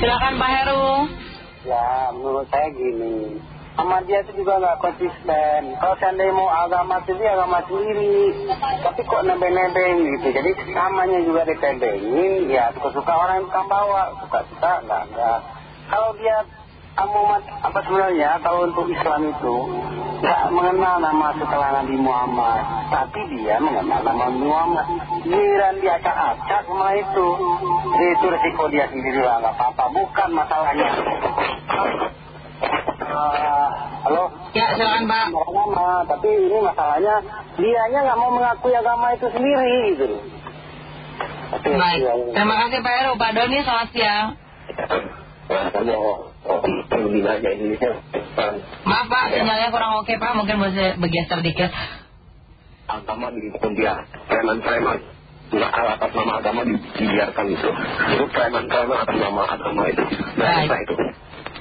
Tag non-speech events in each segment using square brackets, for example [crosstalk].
Silakan Pak Heru. Ya, menurut saya gini. Sama dia itu juga nggak konsisten. Kalau seandainya mau agama sendiri, agama sendiri. Tapi kok nebeng-nebeng gitu. Jadi namanya juga ditebengin, ya suka-suka orang yang tukang bawa. Suka-suka, enggak, enggak. Kalau dia Muhammad, apa sebenarnya kalau untuk Islam itu nggak mengenal nama setelah Nabi Muhammad. Tapi dia mengenal nama Muhammad. Giliran dia acak-acak sama itu. Itu resiko dia sendiri lah, nggak apa-apa. Bukan masalahnya. Uh, halo? Ya, silakan Pak. Nama, tapi ini masalahnya dianya nggak mau mengakui agama itu sendiri gitu. Baik, ya, ya. terima kasih Pak Heru. Pak Doni, selamat siang. Nah, Maaf Pak, sinyalnya kurang oke Pak. Mungkin bisa bergeser dikit. Agama dihukum dia, preman-preman. Nggak atas nama agama di- dibiarkan itu. Itu preman-preman atas nama agama itu. Nah, Baik. itu.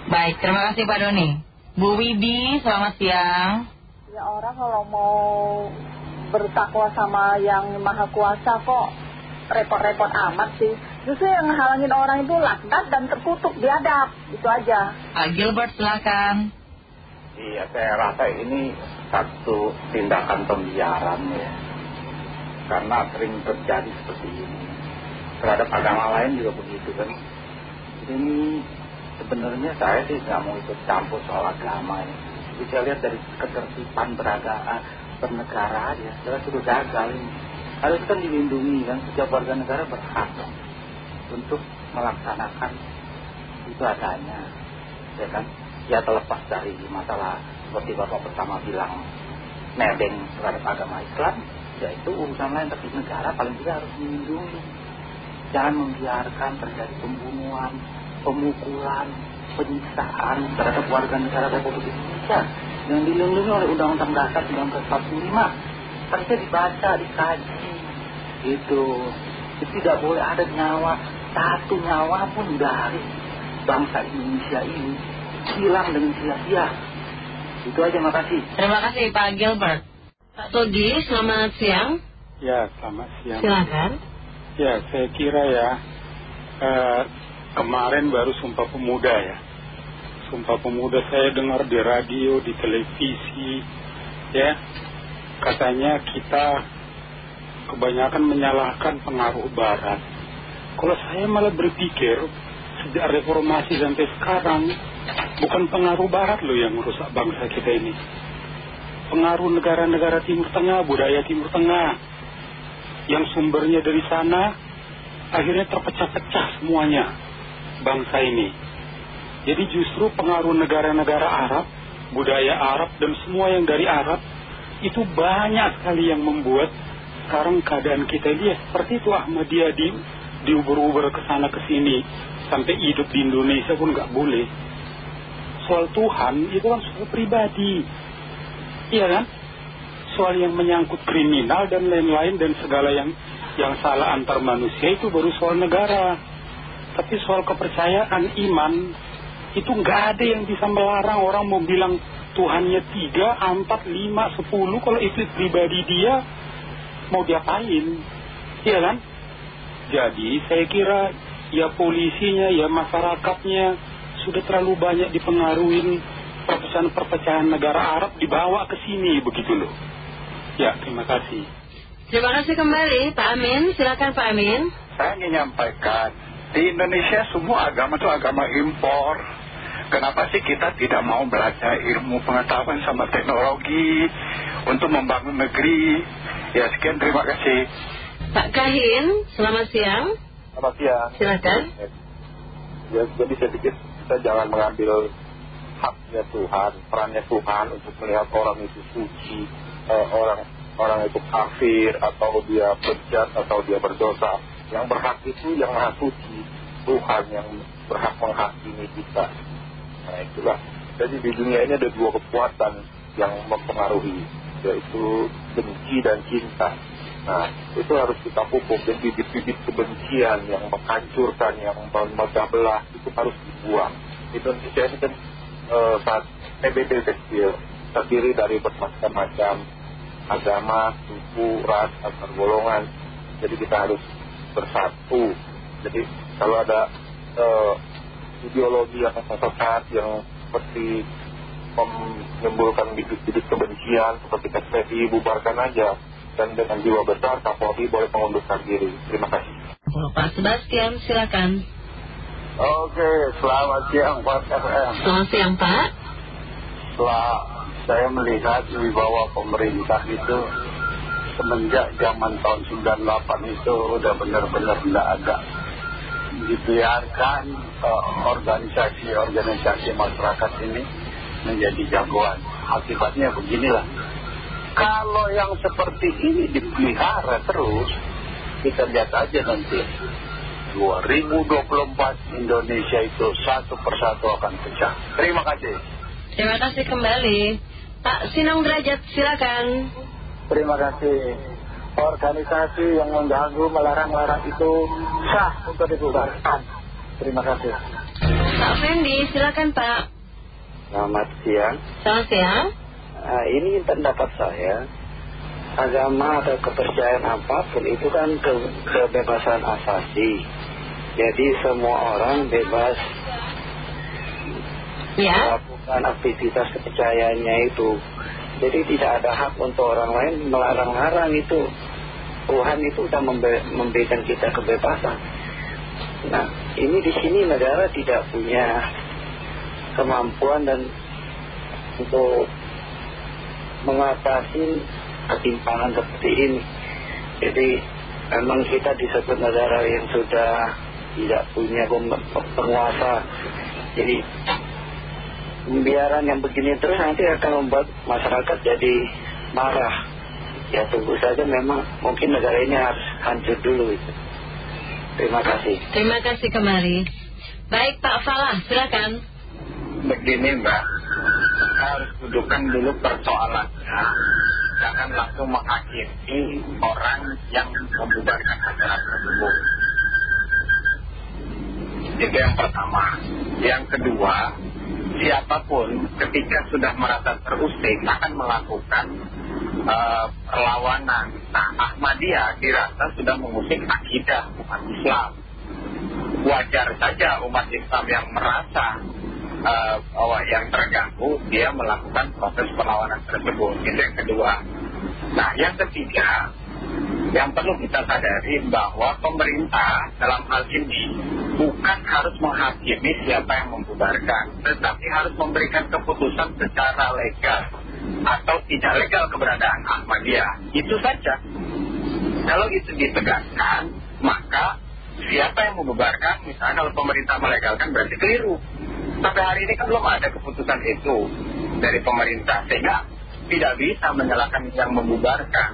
Baik, terima kasih Pak Doni. Bu Widi, selamat siang. Ya orang kalau mau bertakwa sama yang maha kuasa kok repot-repot amat sih. Justru yang ngehalangin orang itu laknat dan terkutuk biadab. Itu aja. Pak Gilbert, silakan. Iya, saya rasa ini satu tindakan pembiaran ya. Karena sering terjadi seperti ini. Terhadap agama lain juga begitu kan. Ini sebenarnya saya sih nggak mau ikut campur soal agama ya. Jadi saya lihat dari ketertiban beragaan bernegara aja, saya sudah gagal ini. Harus kan dilindungi kan, setiap warga negara berhak untuk melaksanakan itu adanya, ya kan? Ya terlepas dari masalah seperti bapak pertama bilang nebeng terhadap agama Islam, ya itu urusan lain. Tapi negara paling tidak harus melindungi. Jangan membiarkan terjadi pembunuhan, pemukulan, penyiksaan terhadap warga negara Republik Indonesia yang dilindungi oleh Undang-Undang Dasar 1945. Harusnya dibaca, dikaji. Jadi tidak boleh ada nyawa satu nyawa pun dari bangsa Indonesia ini hilang dengan sia-sia. Itu aja makasih. Terima kasih Pak Gilbert. Pak Togi, selamat siang. Ya, selamat siang. Silakan. Ya, saya kira ya, eh, kemarin baru Sumpah Pemuda ya. Sumpah Pemuda saya dengar di radio, di televisi, ya. Katanya kita kebanyakan menyalahkan pengaruh Barat. Kalau saya malah berpikir, sejak reformasi sampai sekarang, bukan pengaruh Barat loh yang merusak bangsa kita ini. Pengaruh negara-negara Timur Tengah, budaya Timur Tengah, yang sumbernya dari sana akhirnya terpecah-pecah semuanya bangsa ini. Jadi justru pengaruh negara-negara Arab, budaya Arab dan semua yang dari Arab itu banyak sekali yang membuat sekarang keadaan kita dia seperti itu Ahmadiyah di diuber-uber ke sana ke sini sampai hidup di Indonesia pun nggak boleh. Soal Tuhan itu kan soal pribadi, iya kan? soal yang menyangkut kriminal dan lain-lain dan segala yang yang salah antar manusia itu baru soal negara. Tapi soal kepercayaan iman itu nggak ada yang bisa melarang orang mau bilang Tuhannya tiga, empat, lima, sepuluh. Kalau itu pribadi dia mau diapain, iya kan? Jadi saya kira ya polisinya, ya masyarakatnya sudah terlalu banyak dipengaruhi perpecahan-perpecahan negara Arab dibawa ke sini begitu loh. Ya, terima kasih. Terima kasih kembali Pak Amin. Silakan Pak Amin. Saya ingin menyampaikan, di Indonesia semua agama itu agama impor. Kenapa sih kita tidak mau belajar ilmu pengetahuan sama teknologi untuk membangun negeri? Ya sekian terima kasih. Pak Kahin, selamat siang. Selamat siang. Silakan. Ya, jadi saya pikir kita jangan mengambil haknya Tuhan, perannya Tuhan untuk melihat orang itu suci, eh, orang orang itu kafir atau dia bejat atau dia berdosa. Yang berhak itu yang maha suci, Tuhan yang berhak menghakimi kita. Nah itulah. Jadi di dunia ini ada dua kekuatan yang mempengaruhi, yaitu benci dan cinta. Nah, itu harus kita pupuk dan bibit-bibit kebencian yang menghancurkan, yang memecah belah, itu harus dibuang. Indonesia ini kan eh, saat PBB kecil, terdiri dari bermacam-macam agama, suku, ras, antar golongan. Jadi kita harus bersatu. Jadi kalau ada eh, ideologi yang sesat yang seperti menimbulkan bibit-bibit kebencian seperti SPI bubarkan aja dan dengan jiwa besar Kapolri boleh mengundurkan diri. Terima kasih. Oh, Pak Sebastian, silakan. Oke, selamat siang Pak FM. Selamat siang Pak. Setelah saya melihat wibawa pemerintah itu semenjak zaman tahun 98 itu udah benar-benar tidak ada dibiarkan organisasi-organisasi masyarakat ini menjadi jagoan. Akibatnya beginilah. Kalau yang seperti ini dipelihara terus, kita lihat aja nanti. 2024 Indonesia itu satu persatu akan pecah. Terima kasih. Terima kasih kembali. Pak Sinong Derajat, silakan. Terima kasih. Organisasi yang mengganggu, melarang-larang itu sah untuk dibubarkan. Terima kasih. Pak Fendi, silakan Pak. Selamat siang. Selamat siang. Nah, ini pendapat saya. Agama atau kepercayaan apa pun itu kan ke, kebebasan asasi. Jadi semua orang bebas Ya. melakukan aktivitas kepercayaannya itu. Jadi tidak ada hak untuk orang lain melarang-larang itu. Tuhan itu sudah membe- memberikan kita kebebasan. Nah, ini di sini negara tidak punya kemampuan dan untuk mengatasi ketimpangan seperti ini. Jadi memang kita disebut negara yang sudah tidak punya penguasa. Jadi pembiaran yang begini terus nanti akan membuat masyarakat jadi marah. Ya tunggu saja memang mungkin negara ini harus hancur dulu itu. Terima kasih. Terima kasih kembali. Baik Pak Falah, silakan. begini mbak harus dudukkan dulu persoalannya. Jangan langsung menghakimi orang yang membubarkan acara tersebut. Itu yang pertama. Yang kedua siapa pun ketika sudah merasa terusik akan melakukan eh, perlawanan. Nah Ahmadiyah dirasa sudah mengusik akidah umat Islam. Wajar saja umat Islam yang merasa bahwa yang terganggu dia melakukan proses perlawanan tersebut. Itu yang kedua. Nah yang ketiga yang perlu kita sadari bahwa pemerintah dalam hal ini bukan harus menghakimi siapa yang membubarkan tetapi harus memberikan keputusan secara legal atau tidak legal keberadaan Ahmadiyah. Itu saja. Kalau itu ditegakkan maka siapa yang membubarkan? Misalnya kalau pemerintah melegalkan berarti keliru sampai hari ini kan belum ada keputusan itu dari pemerintah sehingga tidak bisa menyalahkan yang membubarkan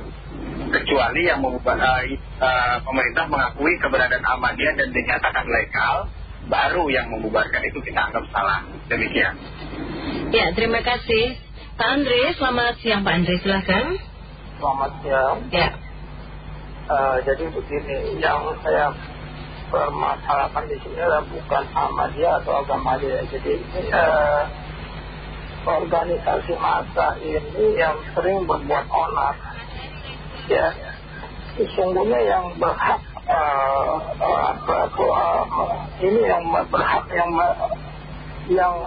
kecuali yang membubar, eh, eh, pemerintah mengakui keberadaan Ahmadiyah dan dinyatakan legal baru yang membubarkan itu kita anggap salah demikian Ya, terima kasih. Pak Andre, selamat siang Pak Andre, silakan. Selamat siang. Ya. Eh, jadi begini, yang saya permasalahkan di sini adalah bukan Ahmadiyah atau agama dia. Jadi eh, organisasi massa ini yang sering berbuat onar. Ya, sesungguhnya yang berhak eh, apa, eh, ini yang berhak yang yang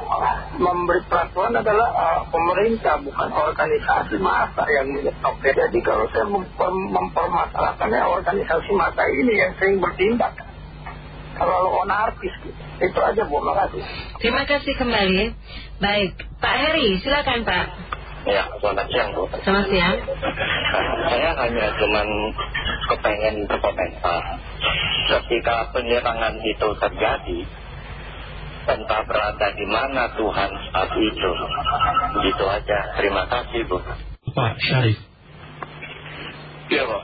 memberi peraturan adalah pemerintah bukan organisasi massa yang menyetop. Jadi kalau saya memper, mempermasalahkannya organisasi massa ini yang sering bertindak terlalu anarkis gitu. Itu aja Bu, makasih. Terima kasih kembali. Baik, Pak Heri, silakan Pak. Ya, selamat siang Bu. Selamat siang. Saya hanya cuman kepengen berkomentar ketika penyerangan itu terjadi entah berada di mana Tuhan saat itu begitu aja terima kasih Bu Pak Syarif, Iya Pak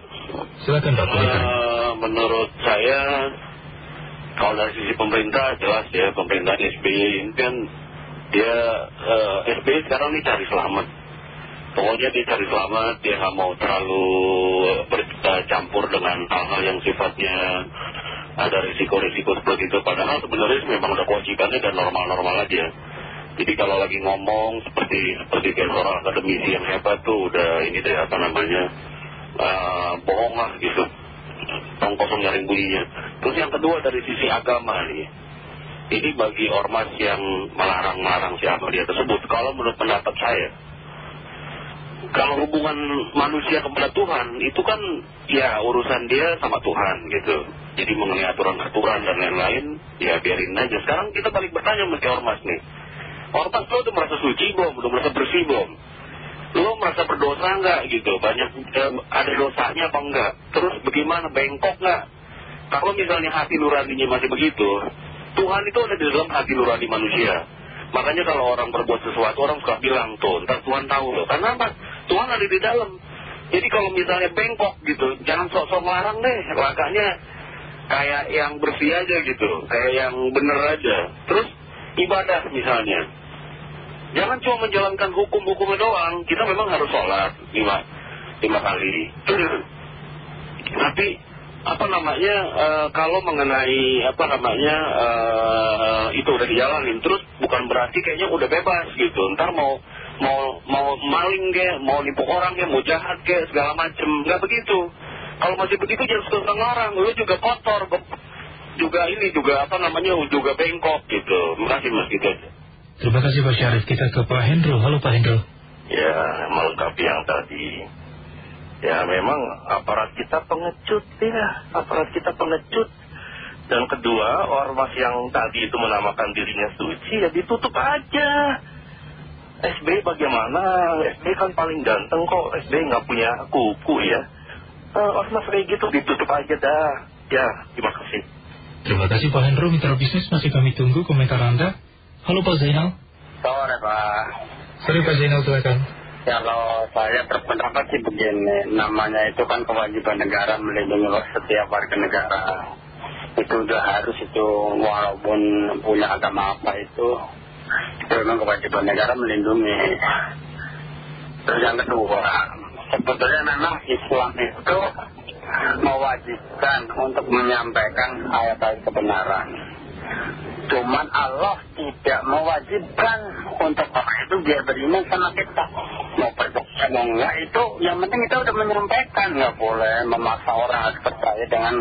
silakan Pak. Eh, menurut saya kalau dari sisi pemerintah jelas ya pemerintah SBY ini kan dia eh, SBY sekarang ini cari selamat. Pokoknya dia cari selamat dia nggak mau terlalu bercampur dengan hal-hal yang sifatnya ada risiko-risiko seperti itu. Padahal sebenarnya memang udah kewajibannya dan normal-normal aja. Jadi kalau lagi ngomong seperti seperti kayak seorang akademisi yang hebat tuh udah ini deh apa namanya eh, bohong lah gitu. Tong kosong nyaring bunyinya terus yang kedua dari sisi agama nih ini bagi ormas yang melarang-melarang si Ahmadiyah tersebut. Kalau menurut pendapat saya, kalau hubungan manusia kepada Tuhan itu kan ya urusan dia sama Tuhan gitu. Jadi mengenai aturan-aturan dan lain-lain, ya biarin aja. Sekarang kita balik bertanya si ormas nih. Ormas lo udah merasa suci belum? Udah merasa bersih belum? Lo merasa berdosa nggak gitu? Banyak eh, ada dosanya apa enggak? Terus bagaimana? Bengkok nggak? Kalau misalnya hati nuraninya masih begitu, Tuhan itu ada di dalam hati nurani manusia. Makanya kalau orang berbuat sesuatu, orang suka bilang tuh, ntar Tuhan tahu loh. Karena apa? Tuhan ada di dalam. Jadi kalau misalnya bengkok gitu, jangan sok-sok melarang deh. Makanya kayak yang bersih aja gitu, kayak yang bener aja. Terus ibadah misalnya. Jangan cuma menjalankan hukum-hukumnya doang. Kita memang harus sholat lima, lima kali. [clears throat] Tapi apa namanya eh, kalau mengenai apa namanya eh, itu udah dijalanin terus bukan berarti kayaknya udah bebas gitu ntar mau mau mau maling ke mau nipu orang ke mau jahat ke segala macem nggak begitu kalau masih begitu jangan suka ngelarang lu juga kotor juga ini juga apa namanya juga bengkok gitu makasih mas gitu Terima kasih Pak Syarif. Kita ke Pak Hendro. Halo Pak Hendro. Ya, melengkapi yang tadi. Ya, memang aparat kita pengecut ya. Aparat kita pengecut. Dan kedua, ormas yang tadi itu menamakan dirinya suci, ya ditutup aja. SB bagaimana? SB kan paling ganteng kok. SB nggak punya kuku ya. Eh, ormas kayak gitu ditutup aja dah. Ya, terima kasih. Terima kasih Pak Hendro. Mitra bisnis masih kami tunggu komentar Anda. Halo Pak Zainal. Sore Pak. Sorry Pak Zainal silakan. Kalau saya berpendapat sih begini, namanya itu kan kewajiban negara melindungi setiap warga negara. Itu udah harus itu, walaupun punya agama apa itu, itu memang kewajiban negara melindungi. Terus yang kedua, sebetulnya memang Islam itu mewajibkan untuk menyampaikan ayat-ayat kebenaran. Cuman Allah tidak mewajibkan untuk orang itu biar beriman sama kita. Mau percaya mau enggak itu, yang penting kita udah menyampaikan. Nggak boleh memaksa orang harus percaya dengan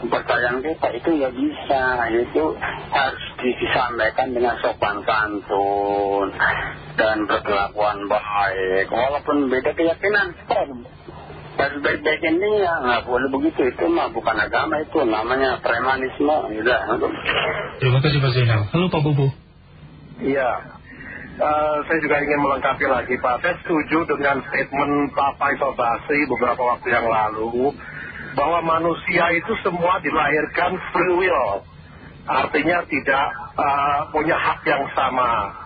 kepercayaan kita. Itu nggak bisa. Itu harus disampaikan dengan sopan santun dan berkelakuan baik. Walaupun beda keyakinan, baik-baik ini ya nggak boleh begitu itu mah bukan agama itu namanya premanisme udah Terima kasih Pak Zainal. Halo Pak Bobo. Iya, Eh, saya juga ingin melengkapi lagi Pak. Saya setuju dengan statement Pak Faisal Basri beberapa waktu yang lalu bahwa manusia itu semua dilahirkan free will. Artinya tidak eh, punya hak yang sama.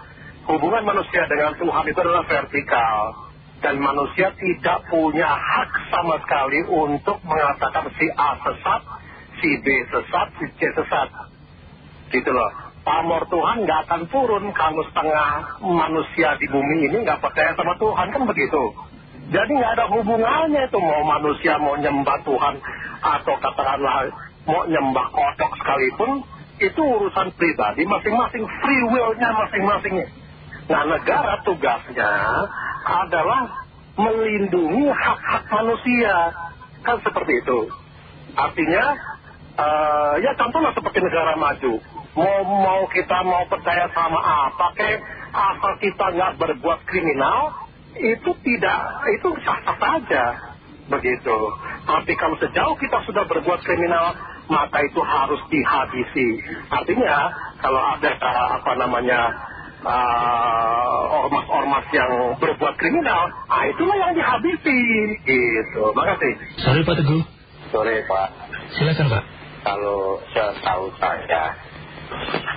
Hubungan manusia dengan Tuhan itu adalah vertikal. Dan manusia tidak punya hak sama sekali untuk mengatakan si A sesat, si B sesat, si C sesat. Gitu loh pamor Tuhan nggak akan turun kalau setengah manusia di bumi ini nggak percaya sama Tuhan kan begitu. Jadi nggak ada hubungannya itu mau manusia mau nyembah Tuhan atau katakanlah mau nyembah kodok sekalipun itu urusan pribadi masing-masing free will-nya masing-masing. Nah negara tugasnya adalah melindungi hak-hak manusia. Kan seperti itu. Artinya eh, ya contohnya seperti negara maju. Mau mau kita mau percaya sama apa kayak asal kita nggak berbuat kriminal itu tidak itu sah-sah saja. Begitu. Tapi kalau sejauh kita sudah berbuat kriminal maka itu harus dihabisi. Artinya kalau ada apa namanya ormas-ormas yang berbuat kriminal ah itulah yang dihabisi gitu makasih Sorry Pak Teguh. sore Pak Silakan Pak. kalau setahu saya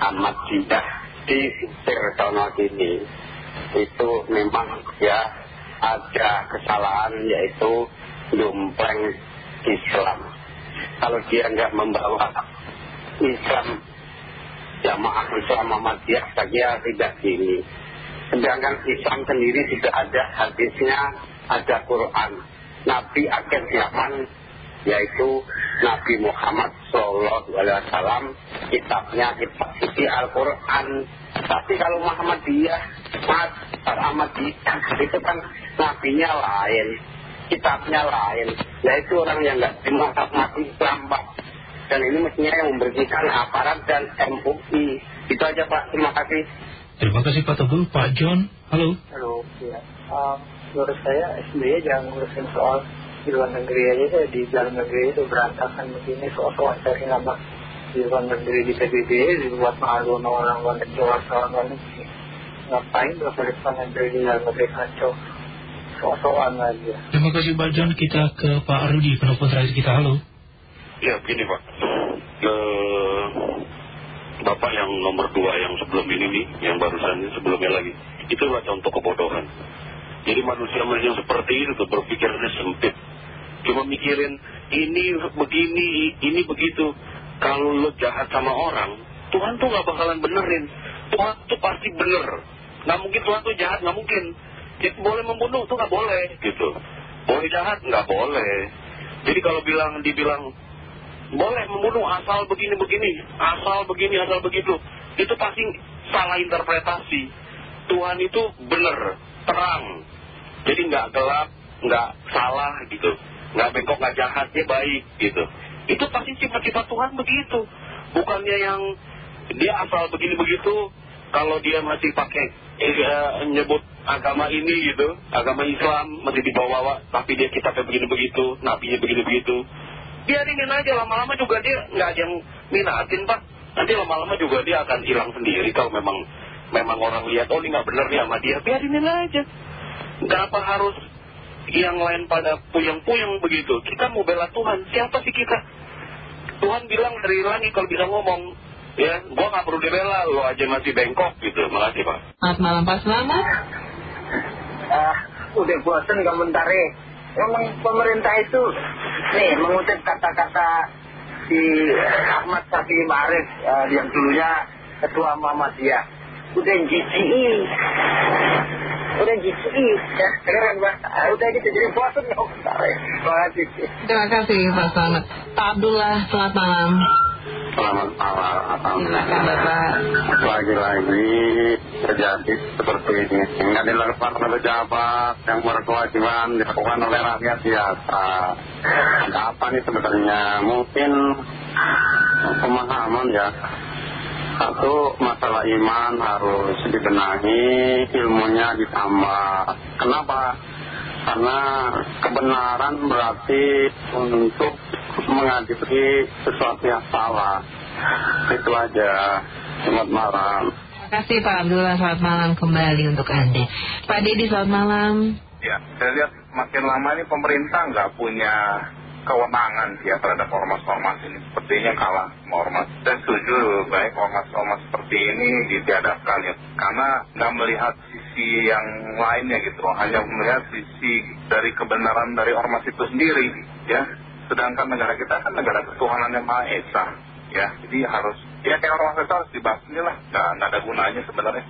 Ahmad Jidah di Tirtono ini itu memang ya ada kesalahan yaitu dumpleng Islam kalau dia nggak membawa Islam jamaah Islam Muhammadiyah saja tidak gini. Sedangkan Islam sendiri sudah ada hadisnya ada Quran. Nabi akhir zaman yaitu Nabi Muhammad Sallallahu Alaihi Wasallam kitabnya kitab suci Al-Quran. Tapi kalau Muhammadiyah Mas Ahmadiyah itu kan nabinya lain kitabnya lain. Yaitu orang yang nggak terima mati Islam Pak dan ini mestinya yang membersihkan aparat dan MUI Itu aja Pak, terima kasih. Terima kasih Pak Teguh. Pak John, halo. Halo, ya. Um, menurut saya SBY jangan ngurusin soal di luar negeri aja deh, di dalam negeri itu berantakan begini soal-soal cari nama di luar negeri di PBB dibuat malu sama orang luar negeri wartawan luar negeri ngapain berapa negeri di dalam negeri kacau soal-soal aja Terima kasih Pak John. Kita ke Pak Rudi, penelpon terakhir kita. Halo. Ya begini Pak. Eh, Bapak yang nomor dua yang sebelum ini nih Yang barusan sebelumnya lagi Itu adalah contoh kebodohan. Jadi manusia-manusia yang seperti itu tuh berpikirnya sempit. Cuma mikirin ini begini, ini begitu. Kalau lo jahat sama orang Tuhan tuh gak bakalan benerin. Tuhan tuh pasti bener. Gak mungkin Tuhan tuh jahat, gak mungkin. Jadi boleh membunuh tuh gak boleh gitu. Boleh jahat, gak boleh. Jadi kalau bilang dibilang boleh membunuh asal begini-begini, asal begini, asal begitu. Itu pasti salah interpretasi. Tuhan itu benar, terang. Jadi nggak gelap, nggak salah gitu. Nggak bengkok, nggak jahat, dia baik gitu. Itu pasti sifat-sifat Tuhan begitu. Bukannya yang dia asal begini-begitu, kalau dia masih pakai eh, nyebut agama ini gitu, agama Islam masih dibawa-bawa, tapi dia kitabnya begini-begitu, nabinya begini-begitu biarin aja lama-lama juga dia nggak ada yang minatin pak. Nanti lama-lama juga dia akan hilang sendiri kalau memang memang orang lihat oh ini nggak bener nih sama dia. Biarin aja. Kenapa harus yang lain pada puyeng-puyeng begitu? Kita mau bela Tuhan. Siapa sih kita? Tuhan bilang dari langit kalau bisa ngomong ya gua nggak perlu dibela lo aja masih bengkok gitu. Makasih pak. Selamat malam Pak. Selamat. ah udah bosen komentari Memang pemerintah itu nih mengutip kata-kata si Ahmad Syafi'i Ma'arif eh, yang dulunya ketua Muhammadiyah. Udah jijik. Udah jijik. Ya keren Pak Ah, udah gitu jadi bosen ya komentari terima kasih. Terima kasih. Pak Selamat. Pak Abdullah, selamat malam. Selamat malam. Silakan Bapak. Lagi-lagi terjadi seperti ini. Nggak dilakukan oleh pejabat yang berkewajiban dilakukan oleh rakyat biasa. Ada apa nih sebenarnya? Mungkin pemahaman ya. Satu, masalah iman harus dibenahi, ilmunya ditambah. Kenapa? Karena kebenaran berarti untuk menghadapi sesuatu yang salah. Itu aja. Selamat malam. Kasih Pak Abdullah, selamat malam kembali untuk Anda. Pak Dedi, selamat malam. Ya, saya lihat makin lama ini pemerintah nggak punya kewenangan ya terhadap ormas-ormas ini. Sepertinya kalah ormas. Saya setuju baik ormas-ormas seperti ini ditiadakan ya. Karena nggak melihat sisi yang lainnya gitu. Hanya melihat sisi dari kebenaran dari ormas itu sendiri ya. Sedangkan negara kita kan negara ketuhanan yang Maha Esa ya. Jadi harus, ya kayak itu harus dibahas ini lah. Nggak, nggak ada gunanya sebenarnya.